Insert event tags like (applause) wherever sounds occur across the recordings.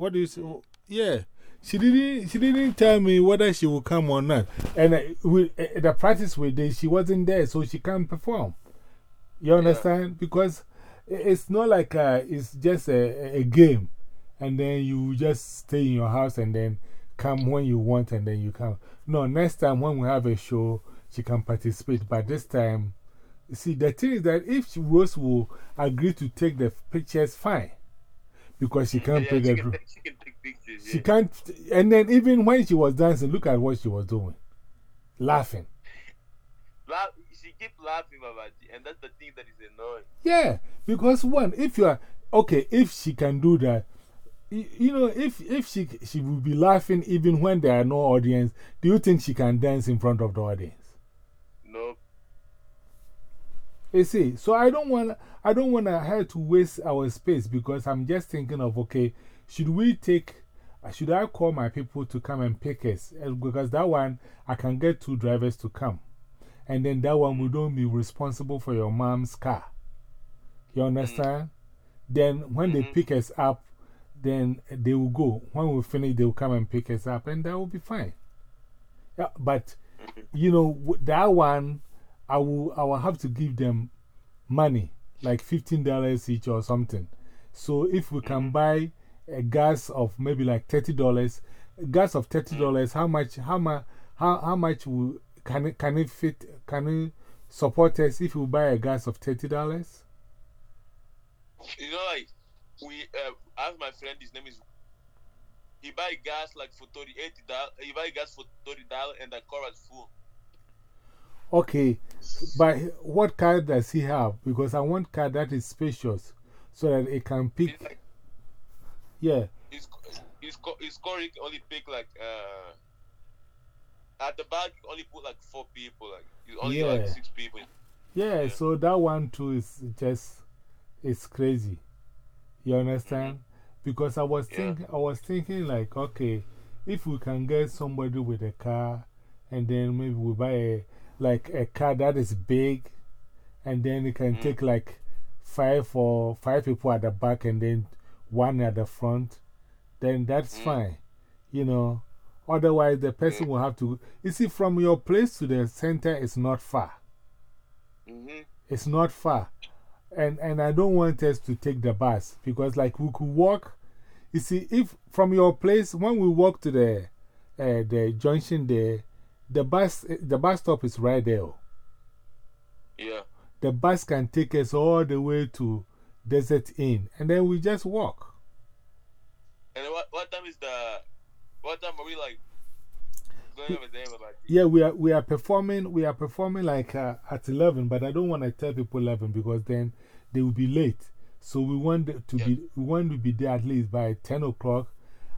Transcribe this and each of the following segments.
What do you say? Yeah. She didn't, she didn't tell me whether she will come or not. And uh, we, uh, the practice we did, she wasn't there, so she can't perform. You understand? Because it's not like uh, it's just a, a game. And then you just stay in your house and then come when you want and then you come. No, next time when we have a show, she can participate. But this time, see, the thing is that if Rose will agree to take the pictures, fine. Because she can't yeah, play she the can, take, she can take pictures. She Yeah. can't, and then even when she was dancing, look at what she was doing. Laughing. Laugh, she keep laughing, Babaji, and that's the thing that is annoying. Yeah, because one, if you are, okay, if she can do that, you, you know, if, if she, she will be laughing even when there are no audience, do you think she can dance in front of the audience? No. You see, so I don't want, I don't want her to waste our space because I'm just thinking of, okay, should we take, uh, should I call my people to come and pick us? Eh, Because that one, I can get two drivers to come. And then that one, we don't be responsible for your mom's car. You understand? Mm. Then when they mm-hmm. pick us up, then they will go. When we finish, they will come and pick us up, and that will be fine. Yeah, but, mm-hmm. you know, that one, I will, I will have to give them money, like $15 each or something. So if we can buy a gas of maybe like $30, gas of $30, how much, how much, how, how much will, can, it, can it fit, can it support us if we buy a gas of $30? You know, like, we, uh, I have my friend, his name is. He buy gas like for 30 dollars. He buy gas for $30 and the car is full. Okay, but what car does he have? Because I want car that is spacious so that it can pick. It's like, Yeah, co- his car only pick like, uh, at the back, only put like four people. Like, you only like six people. yeah, so that one too is just, it's crazy. You understand? Because I was, Yeah. thinking, I was thinking, like, okay, if we can get somebody with a car and then maybe we buy a, like a car that is big and then it can take like five or five people at the back and then one at the front, then that's fine. You know, otherwise the person will have to. You see, from your place to the center is not far. -hmm. It's not far. And, and I don't want us to take the bus because, like, we could walk. You see, if from your place, when we walk to the, uh, the junction there, the bus, the bus stop is right there. Yeah. The bus can take us all the way to Desert Inn, and then we just walk. And what, what time is the. What time are we like going over there about? Yeah, we are, we are performing, we are performing like uh, at 11, but I don't want to tell people 11 because then they will be late. So we want to be, we want to be there at least by 10 o'clock.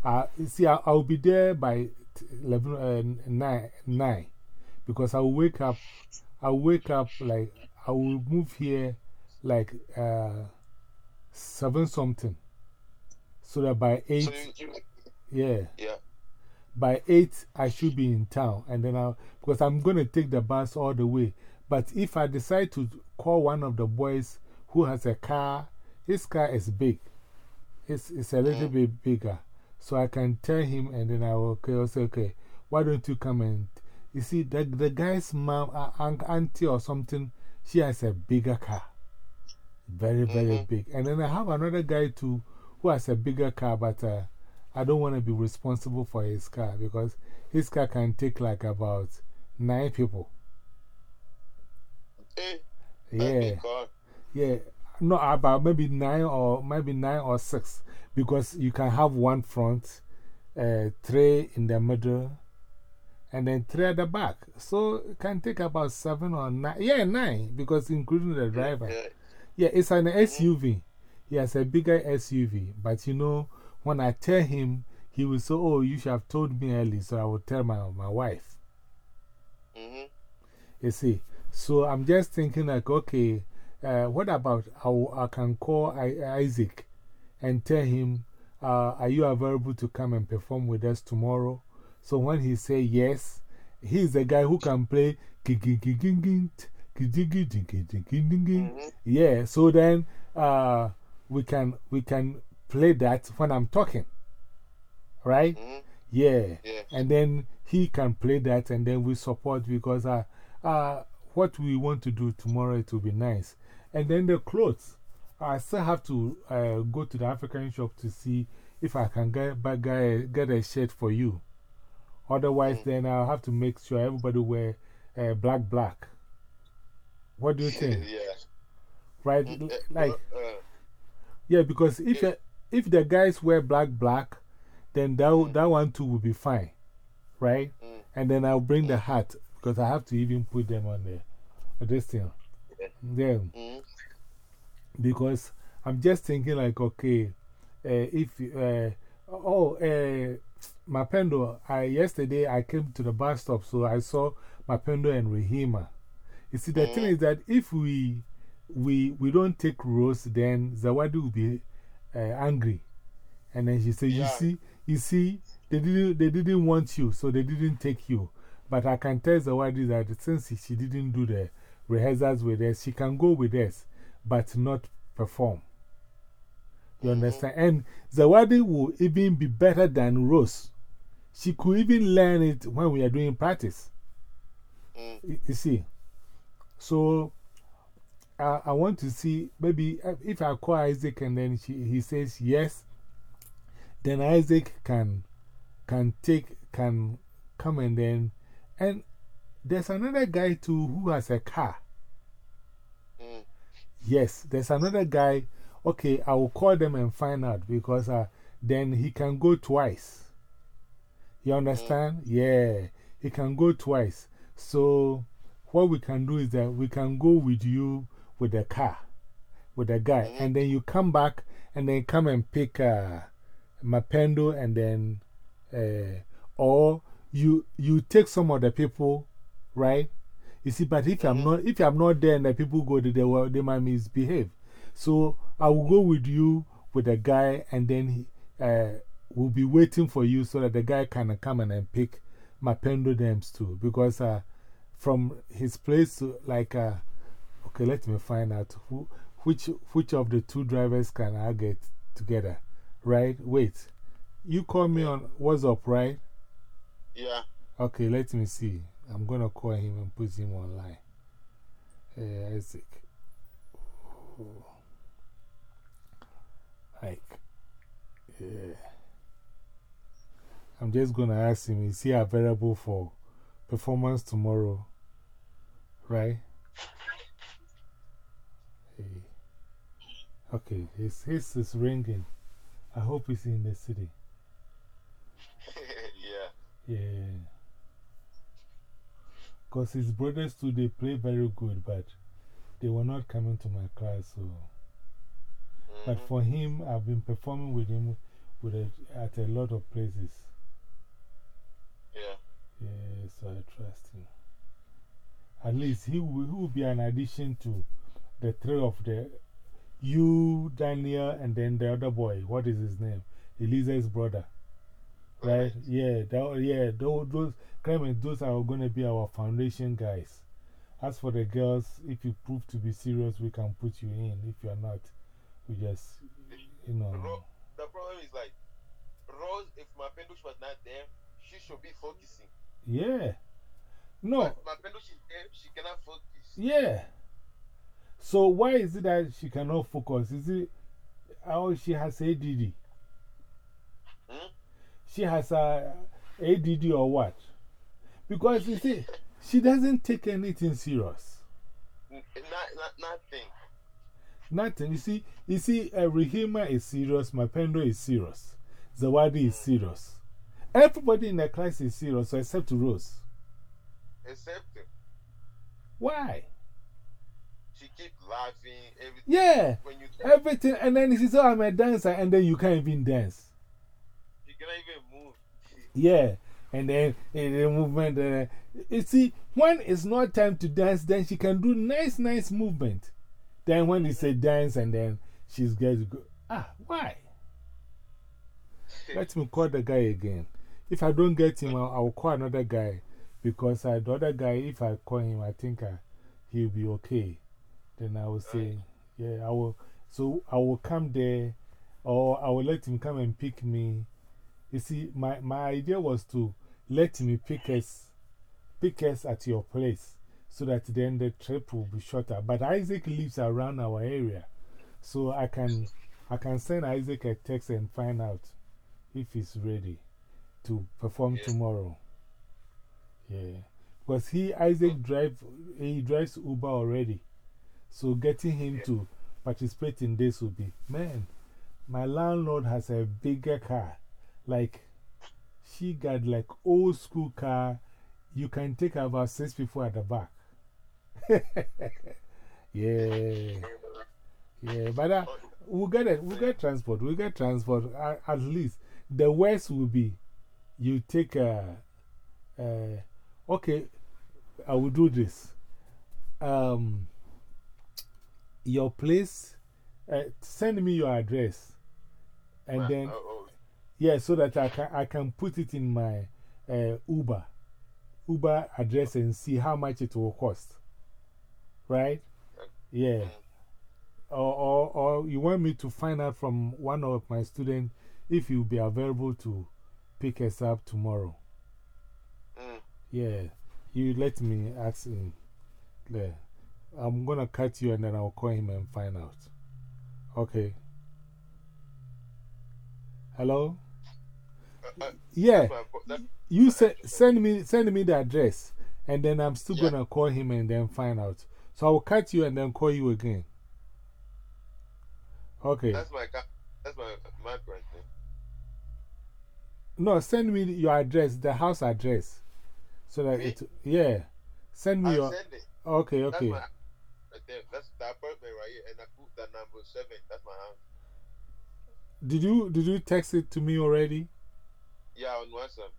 Uh, see, I, I'll be there by 11, uh, 9, 9 because I will wake up, I will wake up like, I will move here like uh, 7 something. So that by 8, So you, yeah. yeah. by 8 I should be in town. And then I'll because I'm going to take the bus all the way. But if I decide to call one of the boys who has a car his car is big. It's, it's a little bit bigger so I can tell him and then I will okay, I'll say okay why don't you come and you see the, the guy's mom uh, auntie or something she has a bigger car. Very very big. And then I have another guy too who has a bigger car but uh, I don't want to be responsible for his car because his car can take like about nine people. Eh, Yeah, yeah. No, about maybe nine or maybe nine or six because you can have one front, uh, three in the middle, and then three at the back. So it can take about seven or nine. Yeah, nine because including the driver. Yeah. It's an SUV. He has a bigger SUV. But you know, when I tell him, he will say, Oh, you should have told me early, so I will tell my, my wife. -hmm. You see, so I'm just thinking, like, okay, uh, what about I, I can call I, Isaac and tell him, uh, Are you available to come and perform with us tomorrow? So when he say yes, he's the guy who can play. Yeah, so then uh, we, can, we can play that when I'm talking. right? Mhm. Yeah. Yeah. And then he can play that, and then we support because uh, uh, what we want to do tomorrow, it will be nice. And then the clothes, I still have to uh, go to the African shop to see if I can get, back, get, get a shirt for you. Otherwise, Mm. then I'll have to make sure everybody wear uh, black, black. What do you think? (laughs) yeah. right? Mm, eh, Like, uh, yeah, because if, Yeah. uh, if the guys wear black, black, then that, Mm. that one too will be fine, right? Mm. And then I'll bring the hat because I have to even put them on there. this thing. Yeah. Yeah, because I'm just thinking, like, okay, uh, if, uh, oh, uh, Mapendo, I, yesterday I came to the bus stop, so I saw Mapendo and Rahima. You see, the thing Mhm. is that if we, we, we don't take Rose, then Zawadi will be uh, angry. And then she said, You see, you see, they didn't, they didn't want you, so they didn't take you. But I can tell Zawadi that since she didn't do the rehearsals with us, she can go with us, but not perform. You Mhm. understand? And Zawadi will even be better than Rose. She could even learn it when we are doing practice. mm, You you see? So I, I want to see maybe uh, if I call Isaac and then she, he says yes, then Isaac can, can take, can come and then. And there's another guy too who has a car. Mm, Yes, there's another guy. Okay, I will call them and find out because uh, then he can go twice. You understand? Yeah, he can go twice. So, what we can do is that we can go with you with the car, with the guy, Mhm. and then you come back and then come and pick uh, Mapendo and then, uh, or you, you take some of the people, right? You see, but if I'm Mhm. not, if I'm not there and the people go there, they, will, they might misbehave. So I will go with you with the guy and then he, uh, we'll be waiting for you so that the guy can come and then pick Mapendo dams too. Because uh, from his place to like, uh, okay, let me find out who, which, which of the two drivers can I get together, right? Wait, you call me on WhatsApp, right? yeah. Okay, let me see. I'm going to call him and put him online. Uh, Isaac. Oh. Like, yeah. I'm just going to ask him is he available for performance tomorrow? Right? Hey. Okay, his, his is ringing. I hope he's in the city. (laughs) yeah. Yeah. Because his brothers too, they play very good, but they were not coming to my class. So. But Mhm. for him, I've been performing with him with a, at a lot of places. Yeah. Yeah, so I trust him. At least he will, he will be an addition to the three of the you, Daniel, and then the other boy. What is his name? Eliza's brother. Right? Yeah, that, yeah those, those, Clement, those are going to be our foundation guys. As for the girls, if you prove to be serious, we can put you in. If you're not, we just, you know. Ro the problem is like, Rose, if my pendush was not there, she should be focusing. Yeah. No, But my pendush is there, she cannot focus. yeah. So why is it that she cannot focus? Is it how she has ADD? She has a ADD or what? Because you see, she doesn't take anything serious. Not, not, nothing. Nothing. You see, you see, uh, Rehima is serious, Mapendo is serious, Zawadi is serious. Everybody in the class is serious except Rose. Except Why? she keep laughing, everything. Yeah, When you everything. And then she says, oh, I'm a dancer, and then you can't even dance. Cannot even move. Yeah, and then in the movement, uh, you see, when it's not time to dance, then she can do nice, nice movement. Then when it's a dance, and then she's going to go, ah, why? (laughs) Let me call the guy again. If I don't get him, I'll, I'll call another guy because uh, the other guy, if I call him, I think uh, he'll be okay. Then I will say, yeah, I will. So I will come there, or I will let him come and pick me You see, my, my idea was to let me pick us, pick us at your place so that then the trip will be shorter. But Isaac lives around our area. So I can, I can send Isaac a text and find out if he's ready to perform tomorrow. Yeah. Because he, Isaac, oh. drive, he drives Uber already. So getting him to participate in this would be, man, my landlord has a bigger car. Like, she got like old school car. You can take about six people at the back. (laughs) yeah. Yeah, but uh, we'll get it. We'll get transport. We'll get transport. Uh, at least the worst will be you take a. Uh, okay, I will do this. Um, your place, uh, send me your address. And then, oh, oh. Yeah, so that I can, I can put it in my uh, Uber, Uber address and see how much it will cost. Right? Yeah. Or, or, or you want me to find out from one of my students if you'll be available to pick us up tomorrow. Mm. Yeah. You let me ask him. There. I'm going to cut you and then I'll call him and find out. Okay. Hello? Uh, uh, Yeah. that's my po- that- You se send, me, send me the address and then I'm still Yeah. going to call him and then find out. So I'll cut you and then call you again. Okay. That's my, that's my, my name. No, send me your address, the house address. So that Me? it, yeah. Send me your, send it. okay, That's okay. my. That's the apartment right here. And I put that number seven. That's my house. Did you, did you text it to me already? Yeah, on WhatsApp.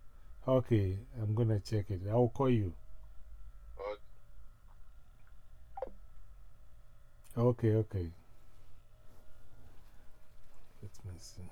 Okay, I'm gonna check it. I'll call you. Okay. Okay, okay. Let me see.